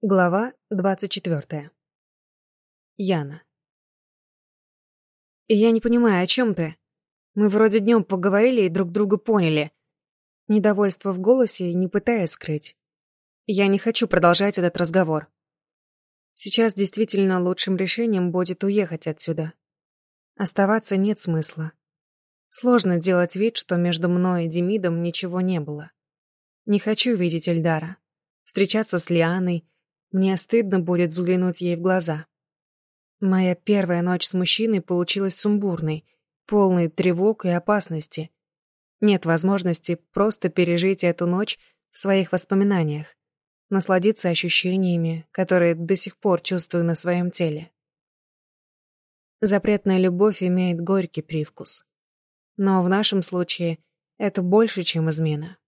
Глава двадцать четвертая. Яна. И я не понимаю, о чем ты? Мы вроде днем поговорили и друг друга поняли. Недовольство в голосе не пытаясь скрыть. Я не хочу продолжать этот разговор. Сейчас действительно лучшим решением будет уехать отсюда. Оставаться нет смысла. Сложно делать вид, что между мной и Демидом ничего не было. Не хочу видеть Эльдара. Встречаться с Лианой — мне стыдно будет взглянуть ей в глаза. Моя первая ночь с мужчиной получилась сумбурной, полной тревог и опасности. Нет возможности просто пережить эту ночь в своих воспоминаниях, насладиться ощущениями, которые до сих пор чувствую на своем теле. Запретная любовь имеет горький привкус. Но в нашем случае это больше, чем измена.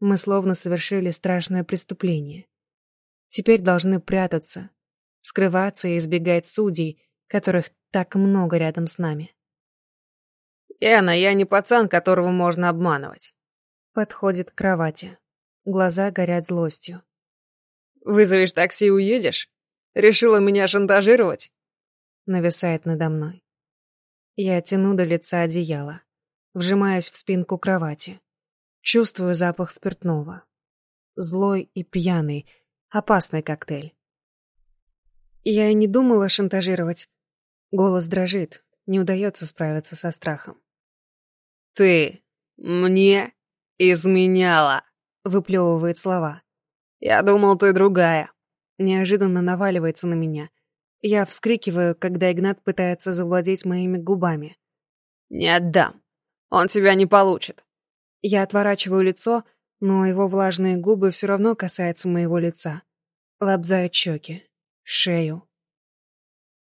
Мы словно совершили страшное преступление. Теперь должны прятаться, скрываться и избегать судей, которых так много рядом с нами. «Яна, я не пацан, которого можно обманывать». Подходит к кровати. Глаза горят злостью. «Вызовешь такси и уедешь? Решила меня шантажировать?» Нависает надо мной. Я тяну до лица одеяло, вжимаясь в спинку кровати. Чувствую запах спиртного. Злой и пьяный, Опасный коктейль. Я и не думала шантажировать. Голос дрожит, не удается справиться со страхом. «Ты мне изменяла», — выплевывает слова. «Я думал, ты другая». Неожиданно наваливается на меня. Я вскрикиваю, когда Игнат пытается завладеть моими губами. «Не отдам. Он тебя не получит». Я отворачиваю лицо, но его влажные губы все равно касаются моего лица. Лобзают щеки, шею.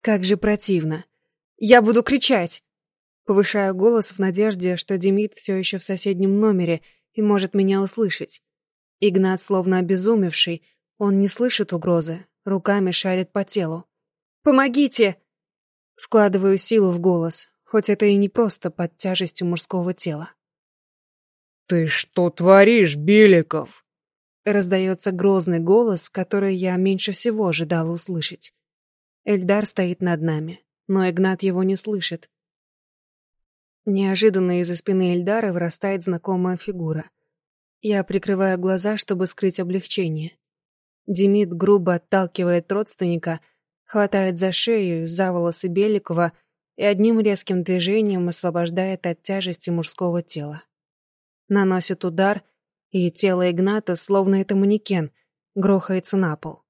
Как же противно. Я буду кричать. Повышаю голос в надежде, что Демид все еще в соседнем номере и может меня услышать. Игнат, словно обезумевший, он не слышит угрозы, руками шарит по телу. «Помогите!» Вкладываю силу в голос, хоть это и не просто под тяжестью мужского тела. «Ты что творишь, Беликов?» Раздается грозный голос, который я меньше всего ожидала услышать. Эльдар стоит над нами, но Игнат его не слышит. Неожиданно из-за спины Эльдара вырастает знакомая фигура. Я прикрываю глаза, чтобы скрыть облегчение. Демид грубо отталкивает родственника, хватает за шею, за волосы Беликова и одним резким движением освобождает от тяжести мужского тела наносит удар, и тело Игната, словно это манекен, грохается на пол.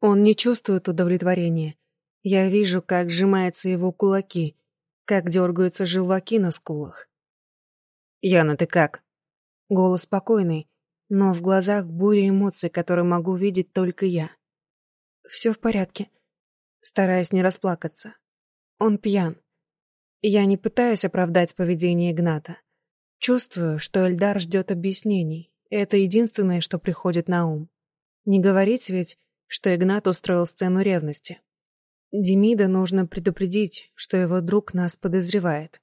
Он не чувствует удовлетворения. Я вижу, как сжимаются его кулаки, как дергаются желваки на скулах. «Яна, ты как?» Голос спокойный, но в глазах буря эмоций, которые могу видеть только я. Все в порядке. Стараюсь не расплакаться. Он пьян. Я не пытаюсь оправдать поведение Игната. Чувствую, что Эльдар ждет объяснений. Это единственное, что приходит на ум. Не говорить ведь, что Игнат устроил сцену ревности. Демида нужно предупредить, что его друг нас подозревает.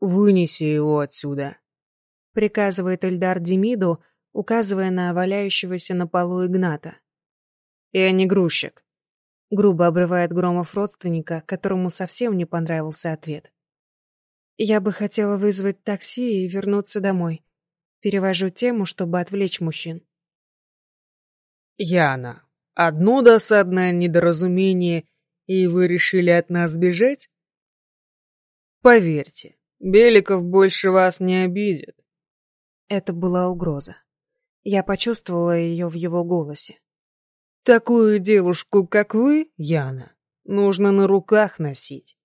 «Вынеси его отсюда», — приказывает Эльдар Демиду, указывая на валяющегося на полу Игната. «Я не грузчик», — грубо обрывает Громов родственника, которому совсем не понравился ответ. Я бы хотела вызвать такси и вернуться домой. Перевожу тему, чтобы отвлечь мужчин. Яна, одно досадное недоразумение, и вы решили от нас бежать? Поверьте, Беликов больше вас не обидит. Это была угроза. Я почувствовала ее в его голосе. Такую девушку, как вы, Яна, нужно на руках носить.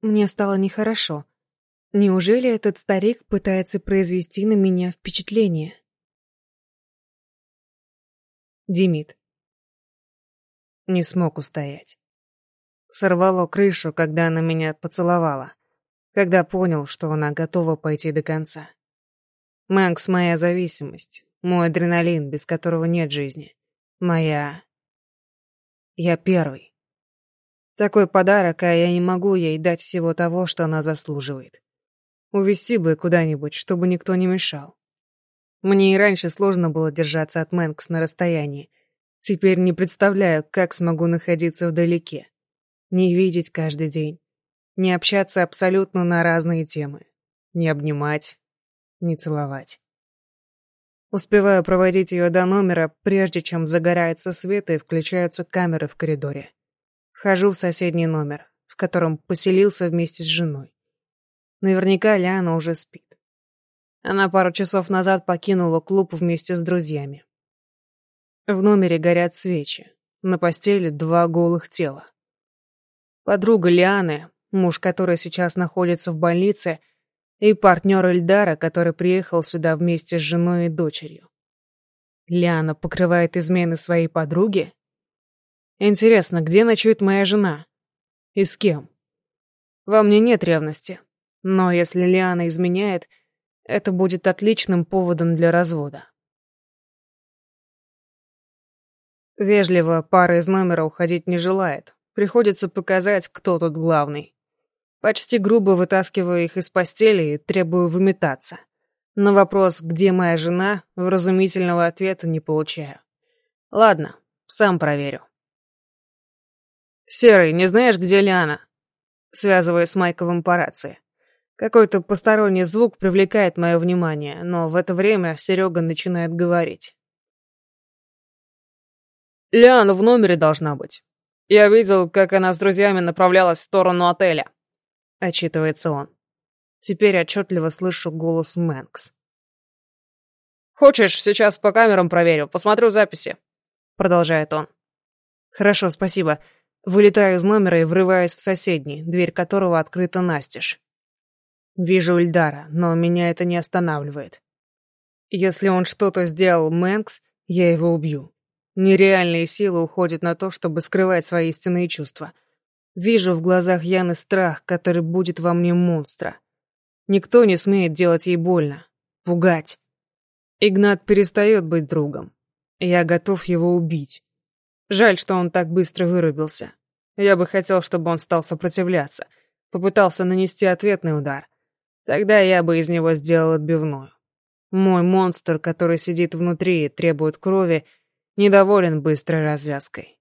Мне стало нехорошо. Неужели этот старик пытается произвести на меня впечатление? Димит. Не смог устоять. Сорвало крышу, когда она меня поцеловала, когда понял, что она готова пойти до конца. Мэнкс — моя зависимость, мой адреналин, без которого нет жизни. Моя... Я первый. Такой подарок, а я не могу ей дать всего того, что она заслуживает. Увести бы куда-нибудь, чтобы никто не мешал. Мне и раньше сложно было держаться от Мэнкс на расстоянии. Теперь не представляю, как смогу находиться вдалеке. Не видеть каждый день. Не общаться абсолютно на разные темы. Не обнимать, не целовать. Успеваю проводить ее до номера, прежде чем загорается свет и включаются камеры в коридоре. Вхожу в соседний номер, в котором поселился вместе с женой. Наверняка Лиана уже спит. Она пару часов назад покинула клуб вместе с друзьями. В номере горят свечи. На постели два голых тела. Подруга Лианы, муж которой сейчас находится в больнице, и партнер Эльдара, который приехал сюда вместе с женой и дочерью. Лиана покрывает измены своей подруги? Интересно, где ночует моя жена? И с кем? Во мне нет ревности. Но если Лиана изменяет, это будет отличным поводом для развода. Вежливо пара из номера уходить не желает. Приходится показать, кто тут главный. Почти грубо вытаскиваю их из постели и требую выметаться. На вопрос, где моя жена, вразумительного ответа не получаю. Ладно, сам проверю. «Серый, не знаешь, где Лиана?» Связываю с Майковым по рации. Какой-то посторонний звук привлекает мое внимание, но в это время Серега начинает говорить. Лиана в номере должна быть. Я видел, как она с друзьями направлялась в сторону отеля. Отчитывается он. Теперь отчетливо слышу голос Мэнкс. «Хочешь, сейчас по камерам проверю, посмотрю записи?» Продолжает он. «Хорошо, спасибо. Вылетаю из номера и врываюсь в соседний, дверь которого открыта настежь. Вижу Ильдара, но меня это не останавливает. Если он что-то сделал Мэнкс, я его убью. Нереальные силы уходят на то, чтобы скрывать свои истинные чувства. Вижу в глазах Яны страх, который будет во мне монстра. Никто не смеет делать ей больно, пугать. Игнат перестает быть другом. Я готов его убить. Жаль, что он так быстро вырубился. Я бы хотел, чтобы он стал сопротивляться, попытался нанести ответный удар. Тогда я бы из него сделал отбивную. Мой монстр, который сидит внутри и требует крови, недоволен быстрой развязкой.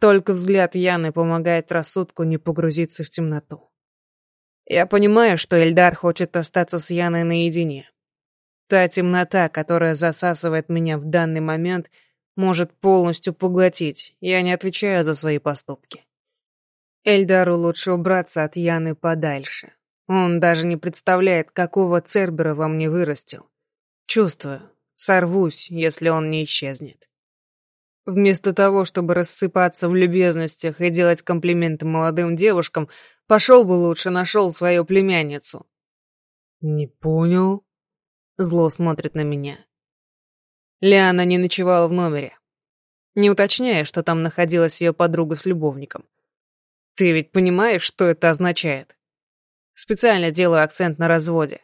Только взгляд Яны помогает рассудку не погрузиться в темноту. Я понимаю, что Эльдар хочет остаться с Яной наедине. Та темнота, которая засасывает меня в данный момент, может полностью поглотить. Я не отвечаю за свои поступки. Эльдару лучше убраться от Яны подальше. Он даже не представляет, какого Цербера во мне вырастил. Чувствую, сорвусь, если он не исчезнет. Вместо того, чтобы рассыпаться в любезностях и делать комплименты молодым девушкам, пошел бы лучше нашел свою племянницу. «Не понял?» Зло смотрит на меня. Лиана не ночевала в номере. Не уточняя, что там находилась ее подруга с любовником. Ты ведь понимаешь, что это означает? Специально делаю акцент на разводе.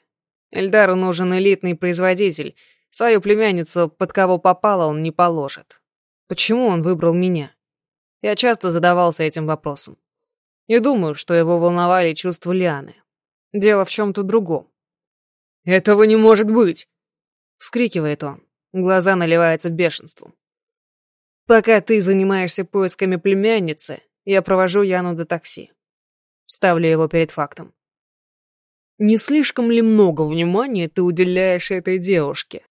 Эльдару нужен элитный производитель. Свою племянницу под кого попало он не положит. Почему он выбрал меня? Я часто задавался этим вопросом. Не думаю, что его волновали чувства Лианы. Дело в чем-то другом. «Этого не может быть!» — вскрикивает он. Глаза наливаются бешенством. «Пока ты занимаешься поисками племянницы, я провожу Яну до такси. Ставлю его перед фактом. Не слишком ли много внимания ты уделяешь этой девушке?